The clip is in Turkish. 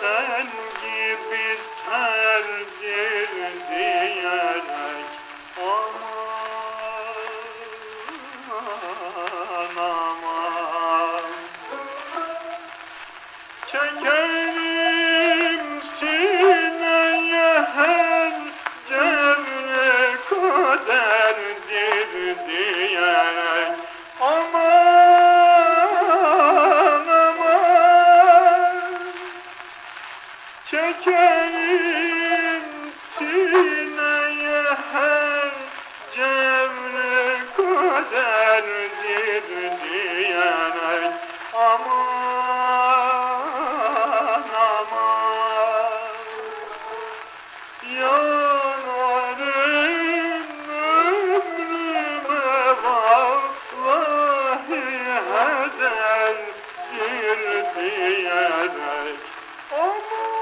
sen gibi ter girdi. Çekelim sineye her cevre kaderdir diyerek Aman aman Çekelim sineye her cevre kaderdir diyerek Aman Nereden girdi yere Aman